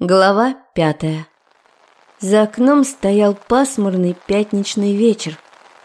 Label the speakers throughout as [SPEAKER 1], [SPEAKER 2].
[SPEAKER 1] Глава пятая. За окном стоял пасмурный пятничный вечер.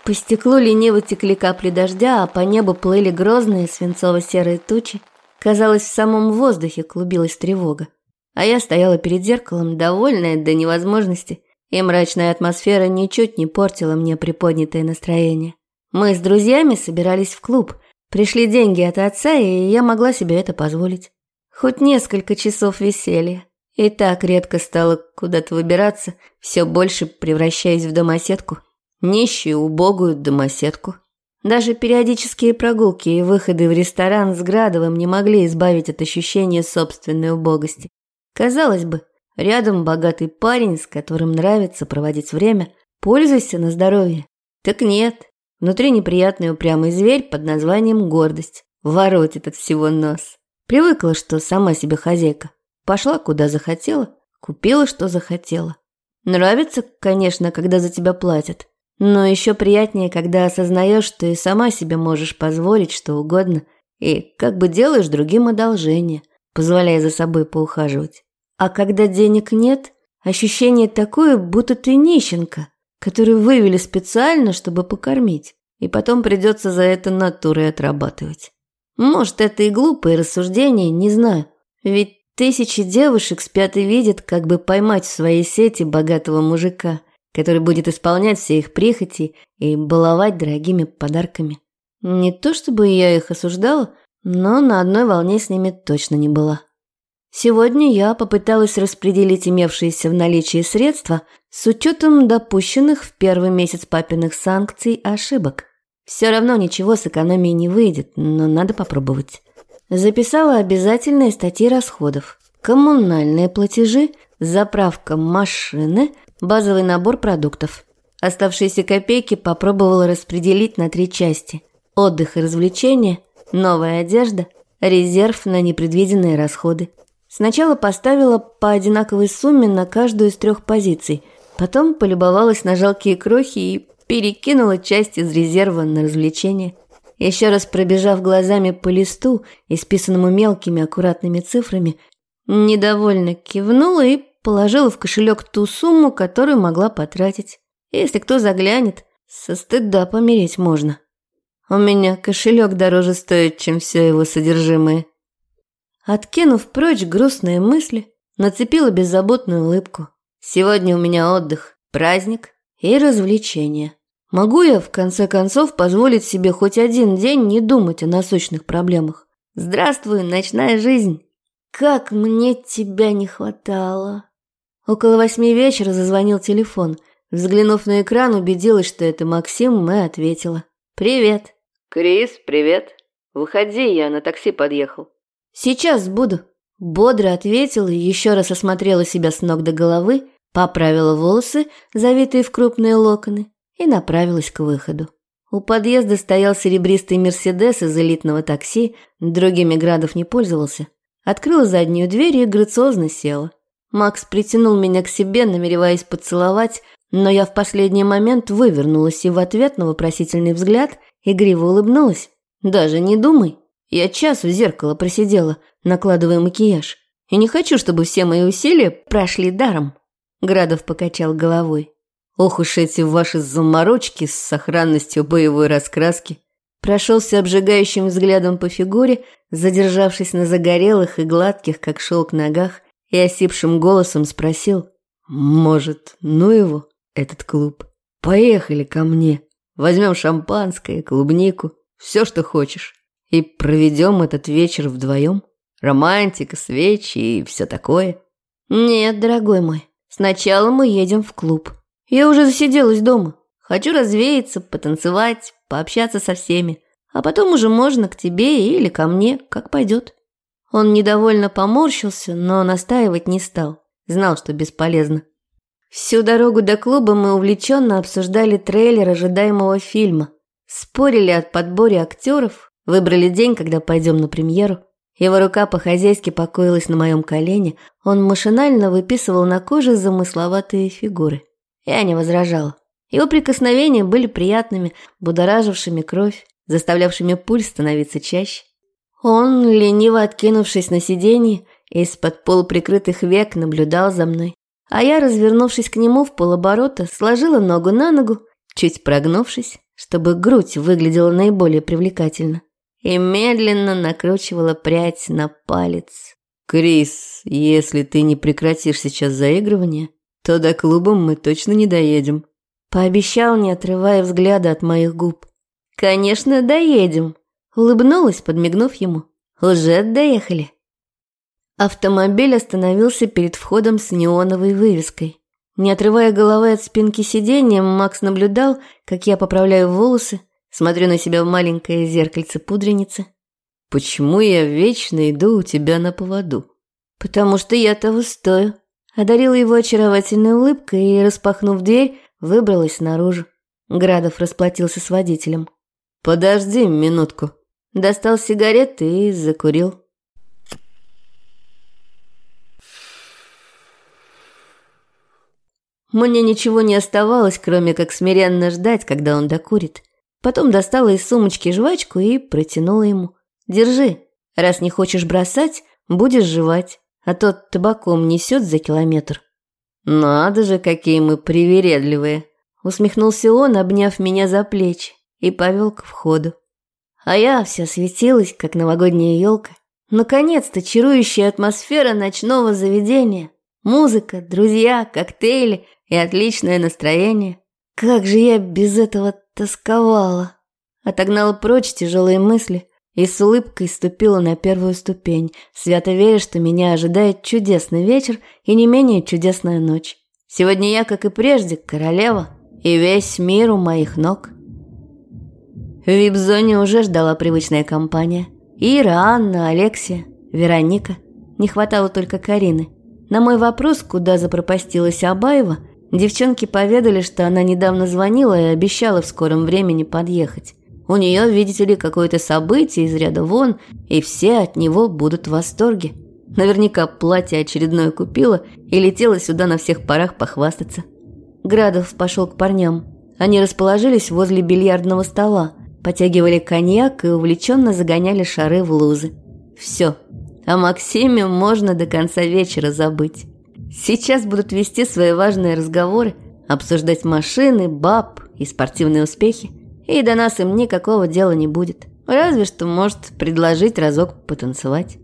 [SPEAKER 1] По стеклу лениво текли капли дождя, а по небу плыли грозные свинцово-серые тучи. Казалось, в самом воздухе клубилась тревога. А я стояла перед зеркалом, довольная до невозможности, и мрачная атмосфера ничуть не портила мне приподнятое настроение. Мы с друзьями собирались в клуб. Пришли деньги от отца, и я могла себе это позволить. Хоть несколько часов веселья. И так редко стала куда-то выбираться, все больше превращаясь в домоседку. Нищую, убогую домоседку. Даже периодические прогулки и выходы в ресторан с Градовым не могли избавить от ощущения собственной убогости. Казалось бы, рядом богатый парень, с которым нравится проводить время, пользуйся на здоровье. Так нет, внутри неприятный упрямый зверь под названием гордость. Воротит от всего нос. Привыкла, что сама себе хозяйка. Пошла куда захотела, купила что захотела. Нравится, конечно, когда за тебя платят, но еще приятнее, когда осознаешь, что и сама себе можешь позволить что угодно и как бы делаешь другим одолжение, позволяя за собой поухаживать. А когда денег нет, ощущение такое, будто ты нищенка, которую вывели специально, чтобы покормить, и потом придется за это натурой отрабатывать. Может, это и глупые рассуждения, не знаю. Ведь Тысячи девушек спят и видят, как бы поймать в своей сети богатого мужика, который будет исполнять все их прихоти и баловать дорогими подарками. Не то чтобы я их осуждала, но на одной волне с ними точно не была. Сегодня я попыталась распределить имевшиеся в наличии средства с учетом допущенных в первый месяц папиных санкций ошибок. Все равно ничего с экономией не выйдет, но надо попробовать. Записала обязательные статьи расходов. Коммунальные платежи, заправка машины, базовый набор продуктов. Оставшиеся копейки попробовала распределить на три части. Отдых и развлечения, новая одежда, резерв на непредвиденные расходы. Сначала поставила по одинаковой сумме на каждую из трех позиций, потом полюбовалась на жалкие крохи и перекинула часть из резерва на развлечения. Еще раз пробежав глазами по листу, исписанному мелкими аккуратными цифрами, недовольно кивнула и положила в кошелек ту сумму, которую могла потратить. Если кто заглянет, со стыда помереть можно. У меня кошелек дороже стоит, чем все его содержимое. Откинув прочь грустные мысли, нацепила беззаботную улыбку. Сегодня у меня отдых, праздник и развлечения. Могу я, в конце концов, позволить себе хоть один день не думать о насущных проблемах? Здравствуй, ночная жизнь! Как мне тебя не хватало! Около восьми вечера зазвонил телефон. Взглянув на экран, убедилась, что это Максим, и ответила. «Привет».
[SPEAKER 2] «Крис, привет. Выходи, я на такси подъехал».
[SPEAKER 1] «Сейчас буду». Бодро ответила еще раз осмотрела себя с ног до головы, поправила волосы, завитые в крупные локоны, и направилась к выходу. У подъезда стоял серебристый «Мерседес» из элитного такси, другими градов не пользовался. Открыла заднюю дверь и грациозно села. Макс притянул меня к себе, намереваясь поцеловать, но я в последний момент вывернулась и в ответ на вопросительный взгляд игриво улыбнулась. «Даже не думай. Я час в зеркало просидела, накладывая макияж. И не хочу, чтобы все мои усилия прошли даром». Градов покачал головой. Ох уж эти ваши заморочки с сохранностью боевой раскраски. Прошелся обжигающим взглядом по фигуре, задержавшись на загорелых и гладких, как шелк, ногах, и осипшим голосом спросил, «Может, ну его, этот клуб? Поехали ко мне. Возьмем шампанское, клубнику, все, что хочешь, и проведем этот вечер вдвоем. Романтика, свечи и все такое». «Нет, дорогой мой, сначала мы едем в клуб». Я уже засиделась дома. Хочу развеяться, потанцевать, пообщаться со всеми. А потом уже можно к тебе или ко мне, как пойдет. Он недовольно поморщился, но настаивать не стал. Знал, что бесполезно. Всю дорогу до клуба мы увлеченно обсуждали трейлер ожидаемого фильма. Спорили о подборе актеров, выбрали день, когда пойдем на премьеру. Его рука по-хозяйски покоилась на моем колене, он машинально выписывал на коже замысловатые фигуры. Я не возражала. Его прикосновения были приятными, будоражившими кровь, заставлявшими пульс становиться чаще. Он, лениво откинувшись на сиденье, из-под полуприкрытых век наблюдал за мной. А я, развернувшись к нему в полоборота, сложила ногу на ногу, чуть прогнувшись, чтобы грудь выглядела наиболее привлекательно, и медленно накручивала прядь на палец.
[SPEAKER 2] «Крис, если ты не прекратишь сейчас заигрывание, то до клуба мы точно не доедем»,
[SPEAKER 1] пообещал, не отрывая взгляда от моих губ. «Конечно, доедем», улыбнулась, подмигнув ему. «Уже доехали». Автомобиль остановился перед входом с неоновой вывеской. Не отрывая головы от спинки сиденья, Макс наблюдал, как я поправляю волосы, смотрю на себя в маленькое зеркальце пудреницы.
[SPEAKER 2] «Почему я вечно иду у тебя на поводу?»
[SPEAKER 1] «Потому что я того стою». Одарила его очаровательной улыбкой и, распахнув дверь, выбралась наружу. Градов расплатился с водителем.
[SPEAKER 2] «Подожди минутку».
[SPEAKER 1] Достал сигареты и закурил. Мне ничего не оставалось, кроме как смиренно ждать, когда он докурит. Потом достала из сумочки жвачку и протянула ему. «Держи. Раз не хочешь бросать, будешь жевать, а то табаком несет за километр».
[SPEAKER 2] «Надо же, какие мы привередливые!»
[SPEAKER 1] Усмехнулся он, обняв меня за плечи, и повел к входу. А я вся светилась, как новогодняя елка. Наконец-то чарующая атмосфера ночного заведения. Музыка, друзья, коктейли и отличное настроение. Как же я без этого тосковала. Отогнала прочь тяжелые мысли и с улыбкой ступила на первую ступень, свято веря, что меня ожидает чудесный вечер и не менее чудесная ночь. Сегодня я, как и прежде, королева, и весь мир у моих ног. В вип-зоне уже ждала привычная компания. Ира, Анна, Алексия, Вероника. Не хватало только Карины. На мой вопрос, куда запропастилась Абаева – Девчонки поведали, что она недавно звонила и обещала в скором времени подъехать. У нее, видите ли, какое-то событие из ряда вон, и все от него будут в восторге. Наверняка платье очередное купила и летела сюда на всех парах похвастаться. Градов пошел к парням. Они расположились возле бильярдного стола, потягивали коньяк и увлеченно загоняли шары в лузы. Все, о Максиме можно до конца вечера забыть. Сейчас будут вести свои важные разговоры, обсуждать машины, баб и спортивные успехи. И до нас им никакого дела не будет. Разве что может предложить разок потанцевать.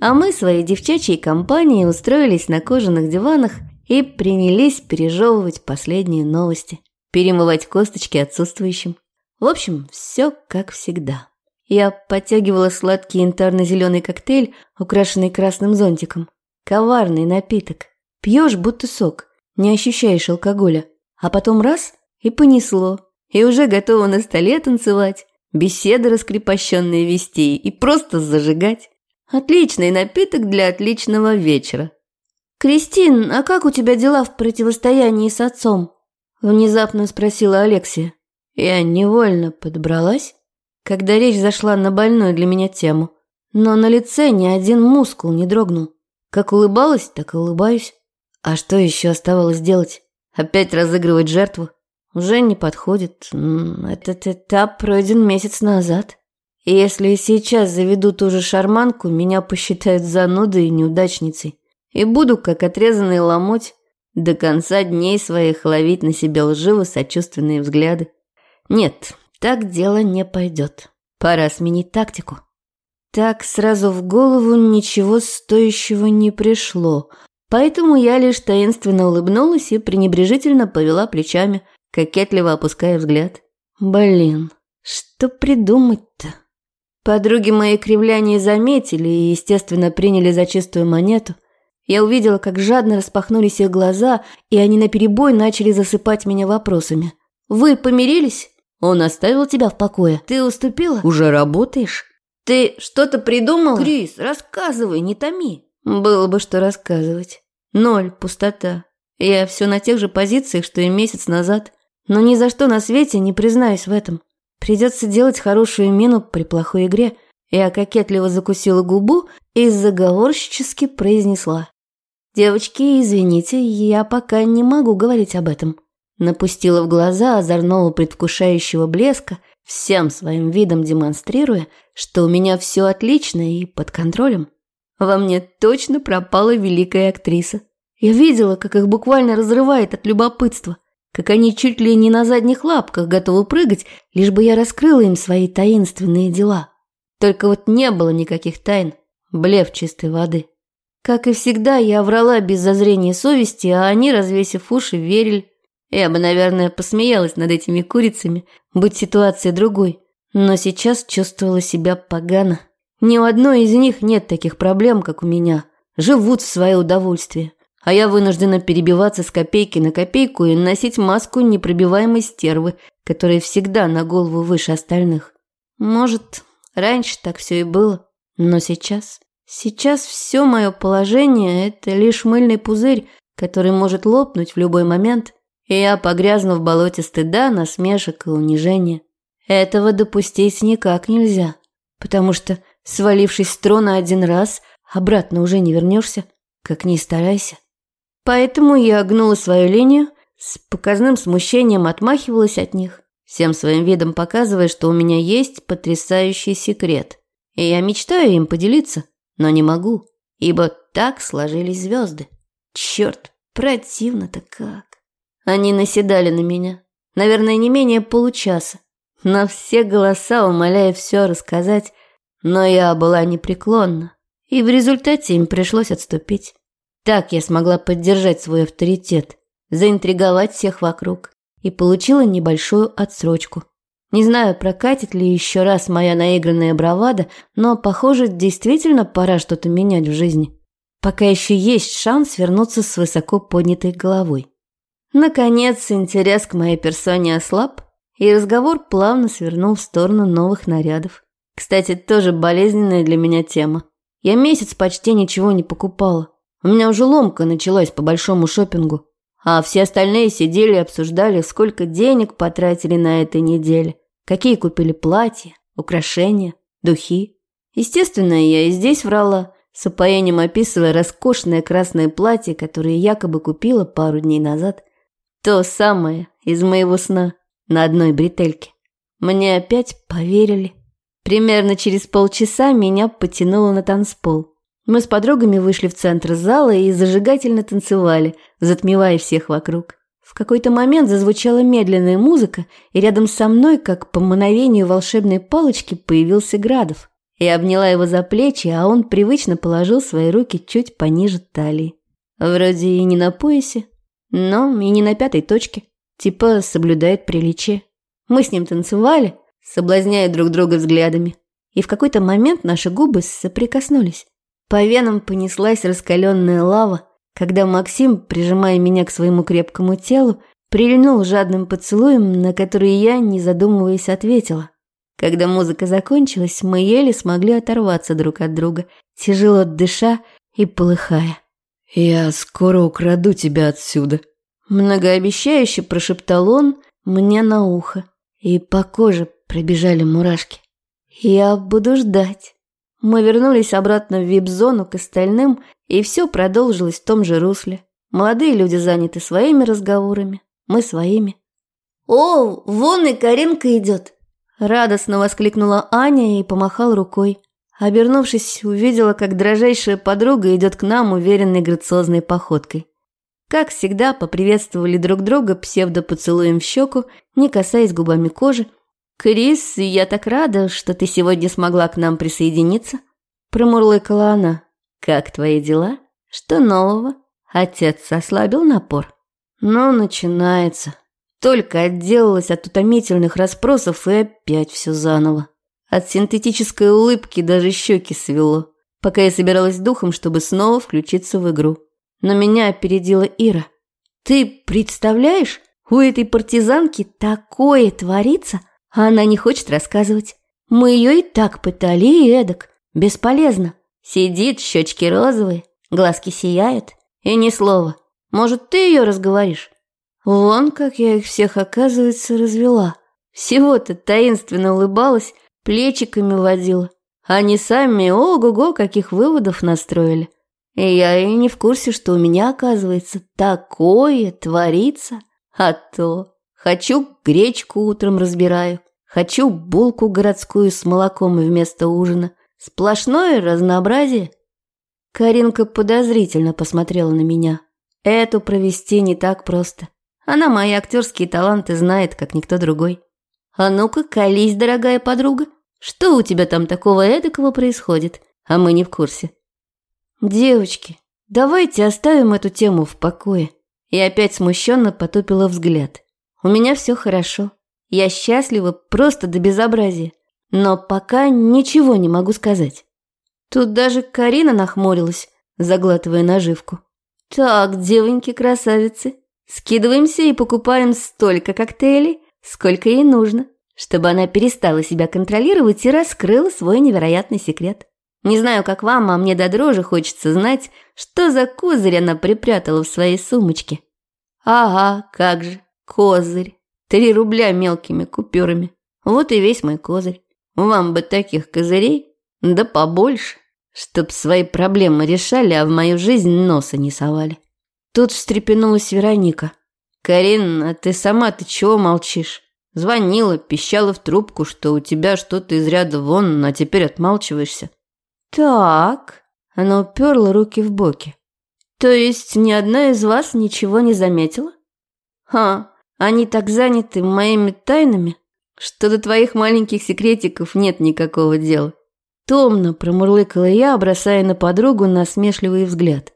[SPEAKER 1] А мы своей девчачьей компанией устроились на кожаных диванах и принялись пережевывать последние новости, перемывать косточки отсутствующим. В общем, все как всегда. Я подтягивала сладкий янтарно-зеленый коктейль, украшенный красным зонтиком. Коварный напиток, Пьешь, будто сок, не ощущаешь алкоголя. А потом раз – и понесло. И уже готова на столе танцевать, беседы раскрепощенные вести и просто зажигать. Отличный напиток для отличного вечера. «Кристин, а как у тебя дела в противостоянии с отцом?» Внезапно спросила Алексия. Я невольно подобралась, когда речь зашла на больную для меня тему. Но на лице ни один мускул не дрогнул. Как улыбалась, так и улыбаюсь. А что еще оставалось делать? Опять разыгрывать жертву? Уже не подходит. Этот этап пройден месяц назад. И если сейчас заведу ту же шарманку, меня посчитают занудой и неудачницей. И буду, как отрезанный ломоть, до конца дней своих ловить на себе лживо сочувственные взгляды. Нет, так дело не пойдет. Пора сменить тактику. Так сразу в голову ничего стоящего не пришло, Поэтому я лишь таинственно улыбнулась и пренебрежительно повела плечами, кокетливо опуская взгляд. Блин, что придумать-то? Подруги мои кривляния заметили и, естественно, приняли за чистую монету. Я увидела, как жадно распахнулись их глаза, и они наперебой начали засыпать меня вопросами. «Вы помирились? Он оставил тебя в покое? Ты уступила? Уже работаешь? Ты что-то придумал? Крис, рассказывай, не томи». Было бы что рассказывать. Ноль, пустота. Я все на тех же позициях, что и месяц назад. Но ни за что на свете не признаюсь в этом. Придется делать хорошую мину при плохой игре. Я кокетливо закусила губу и заговорщически произнесла. «Девочки, извините, я пока не могу говорить об этом». Напустила в глаза озорного предвкушающего блеска, всем своим видом демонстрируя, что у меня все отлично и под контролем. Во мне точно пропала великая актриса. Я видела, как их буквально разрывает от любопытства, как они чуть ли не на задних лапках готовы прыгать, лишь бы я раскрыла им свои таинственные дела. Только вот не было никаких тайн, блеф чистой воды. Как и всегда, я врала без зазрения совести, а они, развесив уши, верили. Я бы, наверное, посмеялась над этими курицами, будь ситуация другой. Но сейчас чувствовала себя погано. Ни у одной из них нет таких проблем, как у меня. Живут в свое удовольствие. А я вынуждена перебиваться с копейки на копейку и носить маску непробиваемой стервы, которая всегда на голову выше остальных. Может, раньше так все и было, но сейчас... Сейчас все мое положение – это лишь мыльный пузырь, который может лопнуть в любой момент, и я погрязну в болоте стыда, насмешек и унижения. Этого допустить никак нельзя, потому что Свалившись с трона один раз, обратно уже не вернешься, как ни старайся. Поэтому я гнула свою линию, с показным смущением отмахивалась от них, всем своим видом показывая, что у меня есть потрясающий секрет. И я мечтаю им поделиться, но не могу, ибо так сложились звезды. Черт, противно-то как. Они наседали на меня, наверное, не менее получаса, на все голоса умоляя все рассказать, но я была непреклонна, и в результате им пришлось отступить. Так я смогла поддержать свой авторитет, заинтриговать всех вокруг и получила небольшую отсрочку. Не знаю, прокатит ли еще раз моя наигранная бравада, но, похоже, действительно пора что-то менять в жизни. Пока еще есть шанс вернуться с высоко поднятой головой. Наконец, интерес к моей персоне ослаб, и разговор плавно свернул в сторону новых нарядов. Кстати, тоже болезненная для меня тема. Я месяц почти ничего не покупала. У меня уже ломка началась по большому шопингу. А все остальные сидели и обсуждали, сколько денег потратили на этой неделе. Какие купили платья, украшения, духи. Естественно, я и здесь врала, с упоением описывая роскошное красное платье, которое якобы купила пару дней назад. То самое из моего сна на одной бретельке. Мне опять поверили. Примерно через полчаса меня потянуло на танцпол. Мы с подругами вышли в центр зала и зажигательно танцевали, затмевая всех вокруг. В какой-то момент зазвучала медленная музыка, и рядом со мной, как по мановению волшебной палочки, появился Градов. Я обняла его за плечи, а он привычно положил свои руки чуть пониже талии. Вроде и не на поясе, но и не на пятой точке. Типа соблюдает приличие. Мы с ним танцевали, соблазняя друг друга взглядами. И в какой-то момент наши губы соприкоснулись. По венам понеслась раскаленная лава, когда Максим, прижимая меня к своему крепкому телу, прильнул жадным поцелуем, на который я, не задумываясь, ответила. Когда музыка закончилась, мы еле смогли оторваться друг от друга, тяжело дыша и полыхая.
[SPEAKER 2] «Я скоро украду тебя отсюда», –
[SPEAKER 1] многообещающе прошептал он мне на ухо, и по коже Пробежали мурашки. «Я буду ждать». Мы вернулись обратно в вип-зону к остальным, и все продолжилось в том же русле. Молодые люди заняты своими разговорами, мы своими. «О, вон и Каринка идет!» Радостно воскликнула Аня и помахал рукой. Обернувшись, увидела, как дрожайшая подруга идет к нам уверенной грациозной походкой. Как всегда, поприветствовали друг друга псевдопоцелуем в щеку, не касаясь губами кожи, «Крис, я так рада, что ты сегодня смогла к нам присоединиться», – промурлыкала она. «Как твои дела? Что нового? Отец ослабил напор?» «Ну, начинается. Только отделалась от утомительных расспросов и опять все заново. От синтетической улыбки даже щеки свело, пока я собиралась духом, чтобы снова включиться в игру. Но меня опередила Ира. «Ты представляешь, у этой партизанки такое творится!» А она не хочет рассказывать. Мы ее и так пытали, и эдак. Бесполезно. Сидит, щечки розовые, глазки сияют. И ни слова. Может, ты ее разговоришь? Вон как я их всех, оказывается, развела. Всего-то таинственно улыбалась, плечиками водила. Они сами, ого-го, каких выводов настроили. И я и не в курсе, что у меня, оказывается, такое творится. А то... Хочу гречку утром разбираю. Хочу булку городскую с молоком вместо ужина. Сплошное разнообразие. Каринка подозрительно посмотрела на меня. Эту провести не так просто. Она мои актерские таланты знает, как никто другой. А ну-ка, колись, дорогая подруга. Что у тебя там такого эдакого происходит? А мы не в курсе. Девочки, давайте оставим эту тему в покое. И опять смущенно потупила взгляд. У меня все хорошо. Я счастлива просто до безобразия. Но пока ничего не могу сказать. Тут даже Карина нахмурилась, заглатывая наживку. Так, девоньки-красавицы, скидываемся и покупаем столько коктейлей, сколько ей нужно, чтобы она перестала себя контролировать и раскрыла свой невероятный секрет. Не знаю, как вам, а мне до дрожи хочется знать, что за козырь она припрятала в своей сумочке. Ага, как же, козырь. Три рубля мелкими купюрами. Вот и весь мой козырь. Вам бы таких козырей, да побольше, чтоб свои проблемы решали, а в мою жизнь носа не совали. Тут встрепенулась Вероника. «Карин, а ты сама-то чего молчишь? Звонила, пищала в трубку, что у тебя что-то из ряда вон, а теперь отмалчиваешься». «Так...» Она уперла руки в боки. «То есть ни одна из вас ничего не заметила?» «Ха, они так заняты моими тайнами, что до твоих маленьких секретиков нет никакого дела». Томно промурлыкала я, бросая на подругу насмешливый взгляд.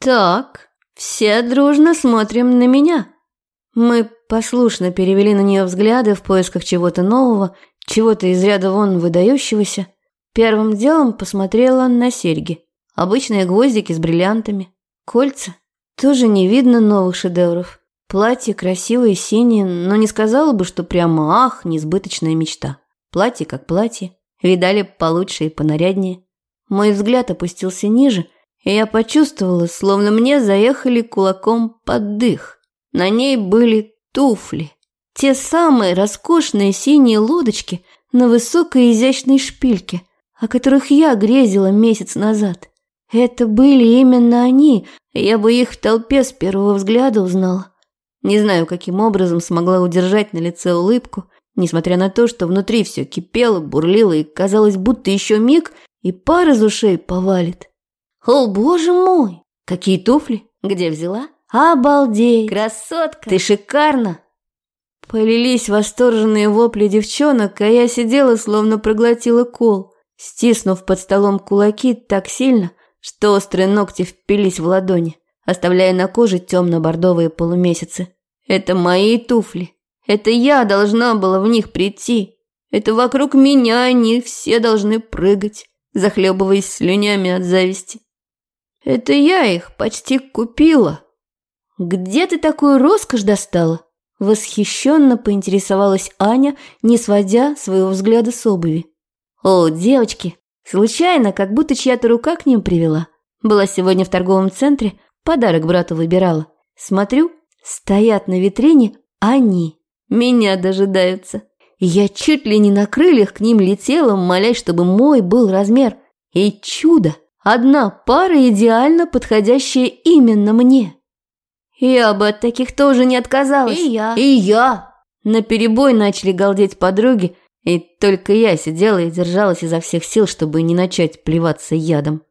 [SPEAKER 1] «Так, все дружно смотрим на меня». Мы послушно перевели на нее взгляды в поисках чего-то нового, чего-то из ряда вон выдающегося. Первым делом посмотрела на серьги. Обычные гвоздики с бриллиантами. Кольца. Тоже не видно новых шедевров. Платье красивое, синее, но не сказала бы, что прямо ах, несбыточная мечта. Платье как платье. Видали получше и понаряднее. Мой взгляд опустился ниже, и я почувствовала, словно мне заехали кулаком под дых. На ней были туфли. Те самые роскошные синие лодочки на высокой изящной шпильке – о которых я грезила месяц назад. Это были именно они, я бы их в толпе с первого взгляда узнала. Не знаю, каким образом смогла удержать на лице улыбку, несмотря на то, что внутри все кипело, бурлило и казалось, будто еще миг, и пар из ушей повалит. О, боже мой! Какие туфли? Где взяла? Обалдеть! Красотка! Ты шикарна! Полились восторженные вопли девчонок, а я сидела, словно проглотила кол стиснув под столом кулаки так сильно, что острые ногти впились в ладони, оставляя на коже темно-бордовые полумесяцы. Это мои туфли. Это я должна была в них прийти. Это вокруг меня они все должны прыгать, захлебываясь слюнями от зависти. Это я их почти купила. Где ты такую роскошь достала? Восхищенно поинтересовалась Аня, не сводя своего взгляда с обуви. О, девочки, случайно, как будто чья-то рука к ним привела. Была сегодня в торговом центре, подарок брату выбирала. Смотрю, стоят на витрине они. Меня дожидаются. Я чуть ли не на крыльях к ним летела, молясь, чтобы мой был размер. И чудо! Одна пара идеально подходящая именно мне. Я бы от таких тоже не отказалась.
[SPEAKER 2] И я.
[SPEAKER 1] И я. На перебой начали галдеть подруги, и только я сидела и держалась изо всех сил, чтобы не начать плеваться ядом.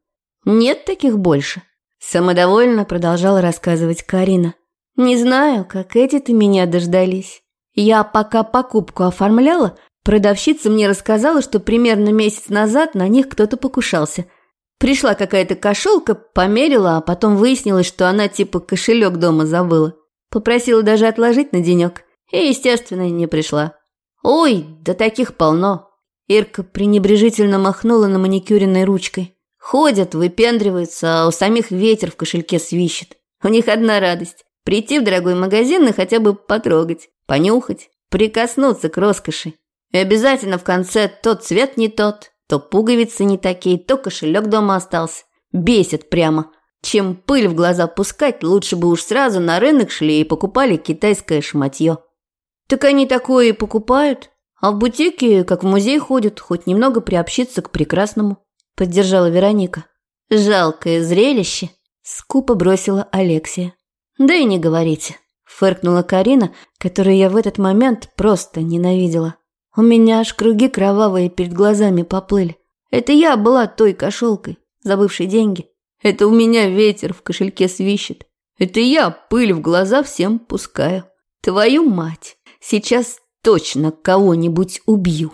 [SPEAKER 1] «Нет таких больше», – самодовольно продолжала рассказывать Карина. «Не знаю, как эти-то меня дождались. Я пока покупку оформляла, продавщица мне рассказала, что примерно месяц назад на них кто-то покушался. Пришла какая-то кошелка, померила, а потом выяснилось, что она типа кошелек дома забыла. Попросила даже отложить на денек. И, естественно, не пришла. «Ой, да таких полно!» Ирка пренебрежительно махнула на маникюренной ручкой. Ходят, выпендриваются, а у самих ветер в кошельке свищет. У них одна радость – прийти в дорогой магазин и хотя бы потрогать, понюхать, прикоснуться к роскоши. И обязательно в конце то цвет не тот, то пуговицы не такие, то кошелек дома остался. Бесит прямо. Чем пыль в глаза пускать, лучше бы уж сразу на рынок шли и покупали китайское шматье. Так они такое и покупают. А в бутике, как в музей ходят, хоть немного приобщиться к прекрасному. Поддержала Вероника. Жалкое зрелище. Скупо бросила Алексия. Да и не говорите. Фыркнула Карина, которую я в этот момент просто ненавидела. У меня аж круги кровавые перед глазами поплыли. Это я была той кошелкой, забывшей деньги.
[SPEAKER 2] Это у меня ветер в кошельке свищет. Это я пыль в глаза всем пускаю. Твою мать, сейчас точно кого-нибудь убью.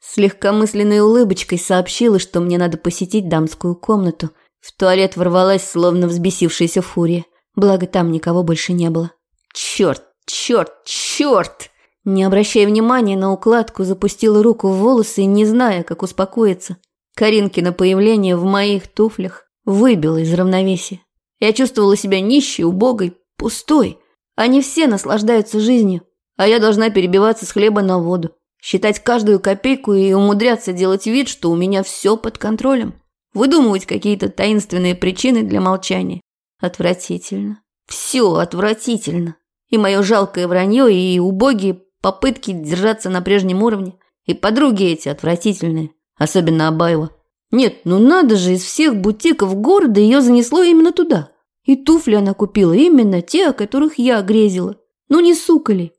[SPEAKER 2] С легкомысленной улыбочкой сообщила, что мне надо посетить дамскую комнату. В туалет ворвалась, словно взбесившаяся фурия. Благо, там никого больше не было. Черт, черт, черт! Не обращая внимания на укладку, запустила руку в волосы, не зная, как успокоиться. Каринкино появление в моих туфлях выбило из равновесия. Я чувствовала себя нищей, убогой, пустой. Они все наслаждаются жизнью, а я должна перебиваться с хлеба на воду считать каждую копейку и умудряться делать вид, что у меня все под контролем. Выдумывать какие-то таинственные причины для молчания. Отвратительно. Все отвратительно. И мое жалкое вранье, и убогие попытки держаться на прежнем уровне. И подруги эти отвратительные. Особенно Абаева. Нет, ну надо же, из всех бутиков города ее занесло именно туда. И туфли она купила именно те, о которых я грезила. Ну не сука ли?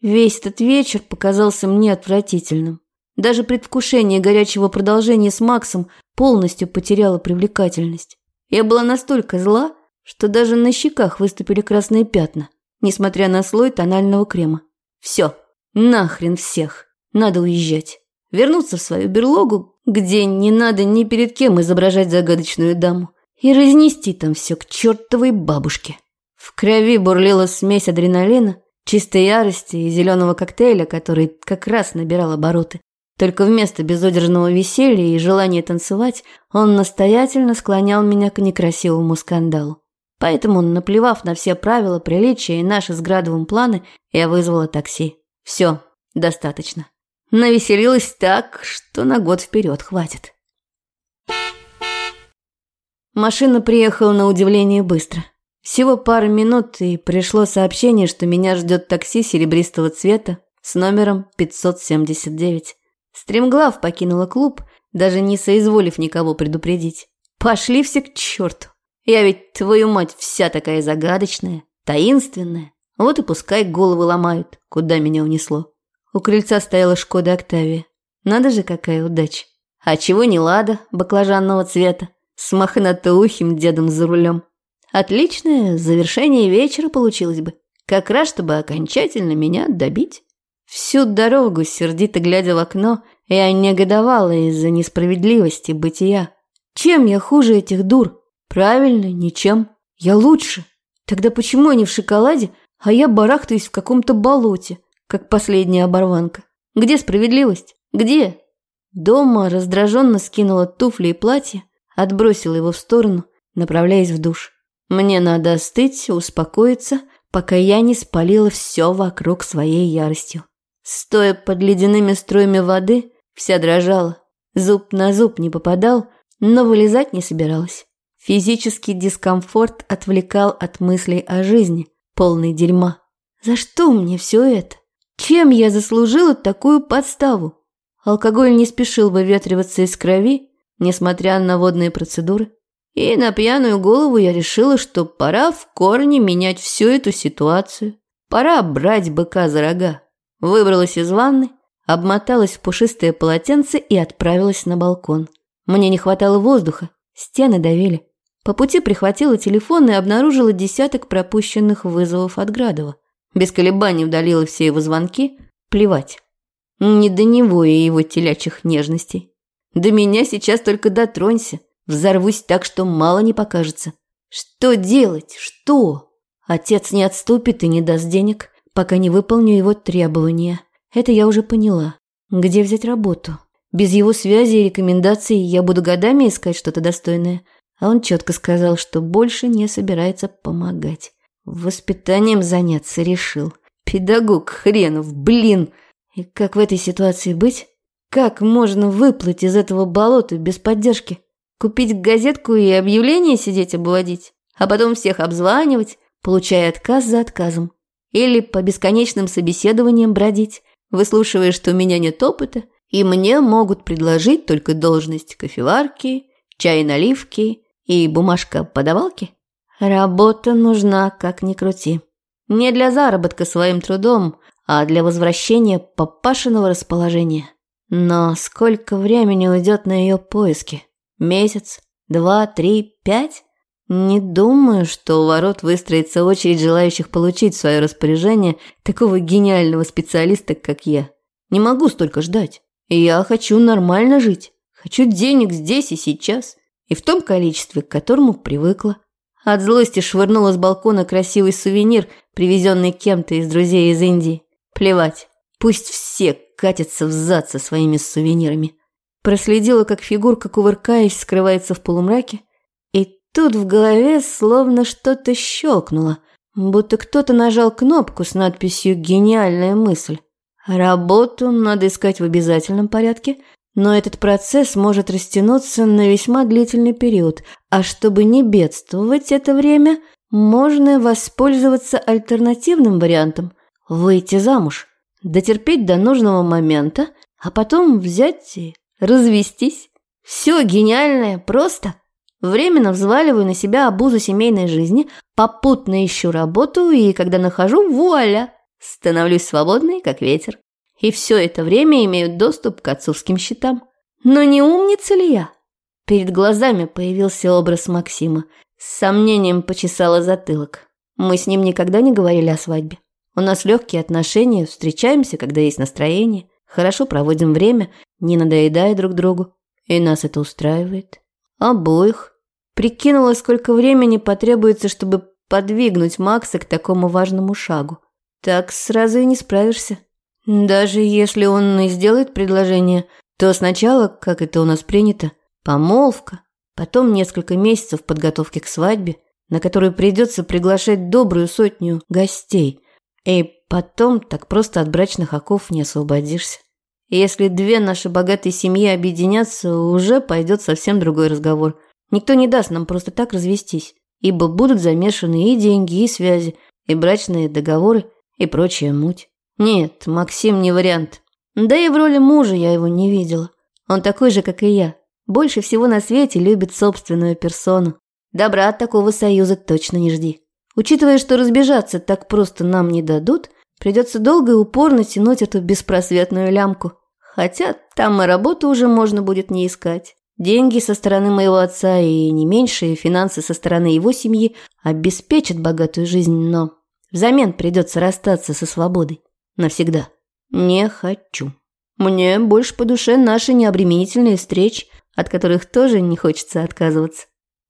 [SPEAKER 2] Весь этот вечер показался мне отвратительным. Даже предвкушение горячего продолжения с Максом полностью потеряло привлекательность. Я была настолько зла, что даже на щеках выступили красные пятна, несмотря на слой тонального крема. Все, нахрен всех, надо уезжать. Вернуться в свою берлогу, где не надо ни перед кем изображать загадочную даму, и разнести там все к чертовой бабушке. В крови бурлила смесь адреналина, чистой ярости и зеленого коктейля, который как раз набирал обороты. Только вместо безудержного веселья и желания танцевать, он настоятельно склонял меня к некрасивому скандалу. Поэтому, наплевав на все правила приличия и наши с Градовым планы, я вызвала такси. Все, достаточно. Навеселилась так, что на год вперед хватит. Машина приехала на удивление быстро. Всего пару минут, и пришло сообщение, что меня ждет такси серебристого цвета с номером 579. Стремглав покинула клуб, даже не соизволив никого предупредить. Пошли все к черту. Я ведь, твою мать, вся такая загадочная, таинственная. Вот и пускай головы ломают, куда меня унесло. У крыльца стояла Шкода Октавия. Надо же, какая удача. А чего не лада, баклажанного цвета, с мохнатоухим дедом за рулем. Отличное завершение вечера получилось бы. Как раз, чтобы окончательно меня добить. Всю дорогу, сердито глядя в окно, я негодовала из-за несправедливости бытия. Чем я хуже этих дур? Правильно, ничем. Я лучше. Тогда почему они в шоколаде, а я барахтаюсь в каком-то болоте, как последняя оборванка? Где справедливость? Где? Дома раздраженно скинула туфли и платье, отбросила его в сторону, направляясь в душ. Мне надо остыть, успокоиться, пока я не спалила все вокруг своей яростью. Стоя под ледяными струями воды, вся дрожала. Зуб на зуб не попадал, но вылезать не собиралась. Физический дискомфорт отвлекал от мыслей о жизни, полной дерьма. За что мне все это? Чем я заслужила такую подставу? Алкоголь не спешил выветриваться из крови, несмотря на водные процедуры. И на пьяную голову я решила, что пора в корне менять всю эту ситуацию. Пора брать быка за рога. Выбралась из ванны, обмоталась в пушистое полотенце и отправилась на балкон. Мне не хватало воздуха, стены давили. По пути прихватила телефон и обнаружила десяток пропущенных вызовов от Градова. Без колебаний удалила все его звонки. Плевать. Не до него и его телячьих нежностей. До меня сейчас только дотронься. Взорвусь так, что мало не покажется. Что делать? Что? Отец не отступит и не даст денег, пока не выполню его требования. Это я уже поняла. Где взять работу? Без его связи и рекомендаций я буду годами искать что-то достойное. А он четко сказал, что больше не собирается помогать. Воспитанием заняться решил. Педагог хренов, блин. И как в этой ситуации быть? Как можно выплыть из этого болота без поддержки? Купить газетку и объявление сидеть обводить, а потом всех обзванивать, получая отказ за отказом. Или по бесконечным собеседованиям бродить, выслушивая, что у меня нет опыта, и мне могут предложить только должность кофеварки, чай наливки и бумажка подавалки. Работа нужна, как ни крути. Не для заработка своим трудом, а для возвращения папашиного расположения. Но сколько времени уйдет на ее поиски? Месяц,
[SPEAKER 1] Два, три, пять? Не думаю, что у ворот выстроится очередь желающих получить в свое распоряжение такого гениального специалиста, как я. Не могу столько ждать. Я хочу нормально жить. Хочу денег здесь и сейчас. И в том количестве, к которому привыкла. От злости швырнула с балкона красивый сувенир, привезенный кем-то из друзей из Индии. Плевать. Пусть все катятся в зад со своими сувенирами. Проследила, как фигурка, кувыркаясь, скрывается в полумраке. И тут в голове словно что-то щелкнуло, будто кто-то нажал кнопку с надписью «Гениальная мысль». Работу надо искать в обязательном порядке, но этот процесс может растянуться на весьма длительный период, а чтобы не бедствовать это время, можно воспользоваться альтернативным вариантом – выйти замуж, дотерпеть до нужного момента, а потом взять и развестись. Все гениальное, просто. Временно взваливаю на себя обузу семейной жизни, попутно ищу работу и, когда нахожу, вуаля, становлюсь свободной, как ветер. И все это время имею доступ к отцовским счетам. Но не умница ли я? Перед глазами появился образ Максима. С сомнением почесала затылок. Мы с ним никогда не говорили о свадьбе. У нас легкие отношения, встречаемся, когда есть настроение, хорошо проводим время, не надоедая друг другу. И нас это устраивает. Обоих. Прикинула, сколько времени потребуется, чтобы подвигнуть Макса к такому важному шагу. Так сразу и не справишься. Даже если он и сделает предложение, то сначала, как это у нас принято, помолвка, потом несколько месяцев подготовки к свадьбе, на которую придется приглашать добрую сотню гостей, и потом так просто от брачных оков не освободишься. Если две наши богатые семьи объединятся, уже пойдет совсем другой разговор. Никто не даст нам просто так развестись, ибо будут замешаны и деньги, и связи, и брачные договоры, и прочая муть. Нет, Максим не вариант. Да и в роли мужа я его не видела. Он такой же, как и я. Больше всего на свете любит собственную персону. Добра от такого союза точно не жди. Учитывая, что разбежаться так просто нам не дадут, придется долго и упорно тянуть эту беспросветную лямку. Хотя там и работу уже можно будет не искать. Деньги со стороны моего отца и не меньшие финансы со стороны его семьи обеспечат богатую жизнь, но взамен придется расстаться со свободой. Навсегда. Не хочу. Мне больше по душе наши необременительные встречи, от которых тоже не хочется отказываться.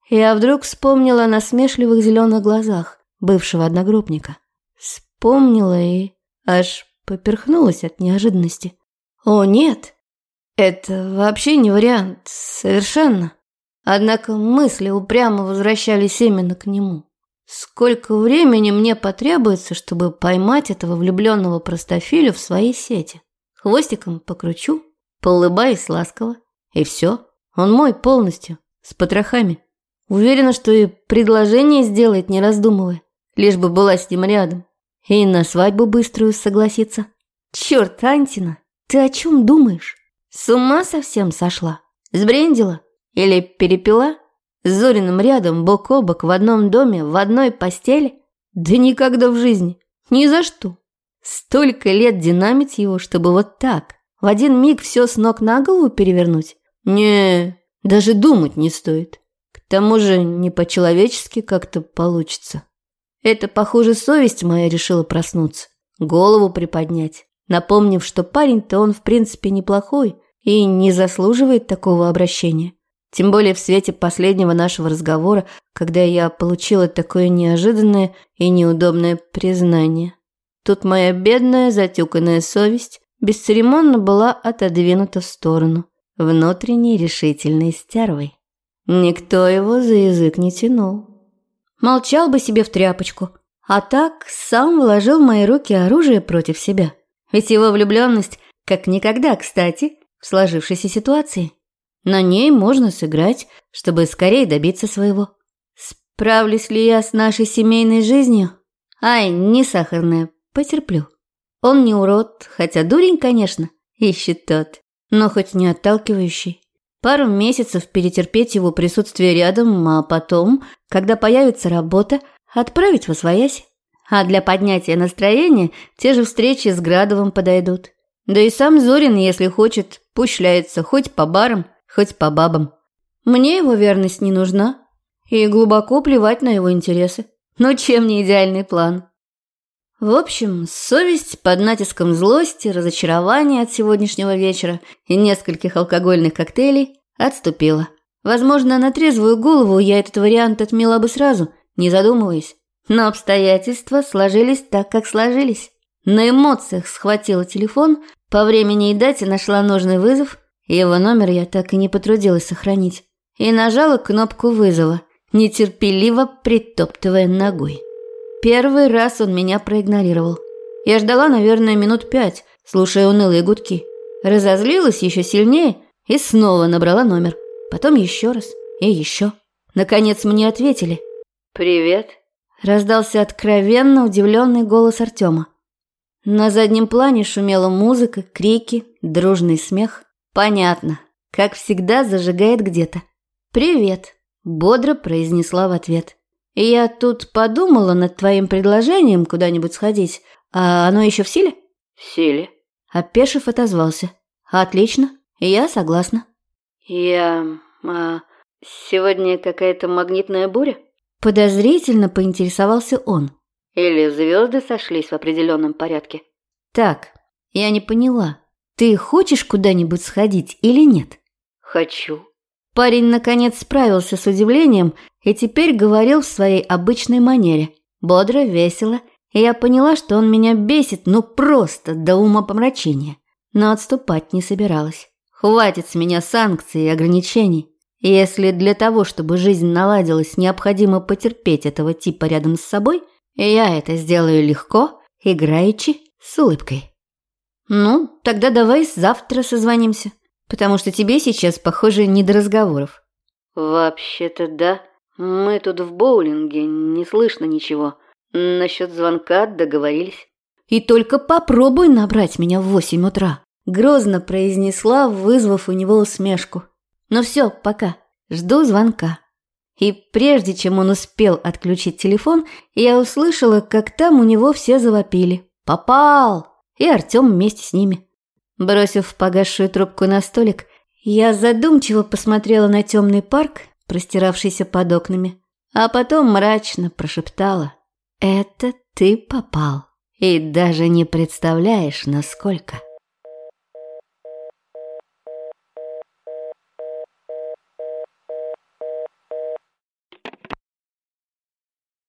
[SPEAKER 1] Я вдруг вспомнила о насмешливых зеленых глазах бывшего одногруппника. Вспомнила и аж поперхнулась от неожиданности. О, нет, это вообще не вариант, совершенно. Однако мысли упрямо возвращались именно к нему. Сколько времени мне потребуется, чтобы поймать этого влюбленного простофилю в своей сети? Хвостиком покручу, поулыбаюсь ласково, и все. Он мой полностью, с потрохами. Уверена, что и предложение сделает, не раздумывая, лишь бы была с ним рядом. И на свадьбу быструю согласится. Черт, Антина, ты о чем думаешь? С ума совсем сошла? Сбрендила? Или перепила? С Зориным рядом, бок о бок, в одном доме, в одной постели? Да никогда в жизни. Ни за что. Столько лет динамить его, чтобы вот так, в один миг все с ног на голову перевернуть? Не, даже думать не стоит. К тому же не по-человечески как-то получится. Это, похоже, совесть моя решила проснуться, голову приподнять, напомнив, что парень-то он в принципе неплохой и не заслуживает такого обращения. Тем более в свете последнего нашего разговора, когда я получила такое неожиданное и неудобное признание. Тут моя бедная затюканная совесть бесцеремонно была отодвинута в сторону, внутренней решительной стервой. Никто его за язык не тянул. Молчал бы себе в тряпочку, а так сам вложил в мои руки оружие против себя. Ведь его влюбленность как никогда, кстати, в сложившейся ситуации. На ней можно сыграть, чтобы скорее добиться своего. Справлюсь ли я с нашей семейной жизнью? Ай, не сахарная, потерплю. Он не урод, хотя дурень, конечно, ищет тот, но хоть не отталкивающий. Пару месяцев перетерпеть его присутствие рядом, а потом, когда появится работа, отправить во своясь. А для поднятия настроения те же встречи с Градовым подойдут. Да и сам Зорин, если хочет, пущляется хоть по барам, хоть по бабам. Мне его верность не нужна. И глубоко плевать на его интересы. Но чем не идеальный план? В общем, совесть под натиском злости, разочарования от сегодняшнего вечера и нескольких алкогольных коктейлей отступила. Возможно, на трезвую голову я этот вариант отмела бы сразу, не задумываясь. Но обстоятельства сложились так, как сложились. На эмоциях схватила телефон, по времени и дате нашла нужный вызов, его номер я так и не потрудилась сохранить, и нажала кнопку вызова, нетерпеливо притоптывая ногой. Первый раз он меня проигнорировал. Я ждала, наверное, минут пять, слушая унылые гудки. Разозлилась еще сильнее и снова набрала номер. Потом еще раз и еще. Наконец мне ответили. «Привет», – раздался откровенно удивленный голос Артема. На заднем плане шумела музыка, крики, дружный смех. Понятно, как всегда зажигает где-то. «Привет», – бодро произнесла в ответ. «Я тут подумала над твоим предложением куда-нибудь сходить. А оно еще в силе?»
[SPEAKER 2] «В силе».
[SPEAKER 1] Опешив отозвался. «Отлично, я согласна».
[SPEAKER 2] «Я... А, сегодня какая-то магнитная буря?»
[SPEAKER 1] Подозрительно поинтересовался он.
[SPEAKER 2] «Или звезды сошлись в определенном порядке?»
[SPEAKER 1] «Так, я не поняла. Ты хочешь куда-нибудь сходить или нет?»
[SPEAKER 2] «Хочу».
[SPEAKER 1] Парень наконец справился с удивлением и теперь говорил в своей обычной манере. Бодро, весело, и я поняла, что он меня бесит, ну просто до ума помрачения. Но отступать не собиралась. Хватит с меня санкций и ограничений. Если для того, чтобы жизнь наладилась, необходимо потерпеть этого типа рядом с собой, я это сделаю легко, играючи, с улыбкой. Ну, тогда давай завтра созвонимся, потому что тебе сейчас, похоже, не до разговоров.
[SPEAKER 2] Вообще-то да. Мы тут в боулинге, не слышно ничего. Насчет звонка договорились.
[SPEAKER 1] И только попробуй набрать меня в восемь утра. Грозно произнесла, вызвав у него усмешку. Ну все, пока. Жду звонка. И прежде чем он успел отключить телефон, я услышала, как там у него все завопили. «Попал!» И Артем вместе с ними. Бросив погасшую трубку на столик, я задумчиво посмотрела на темный парк, простиравшийся под окнами, а потом мрачно прошептала «Это ты попал, и даже не представляешь, насколько».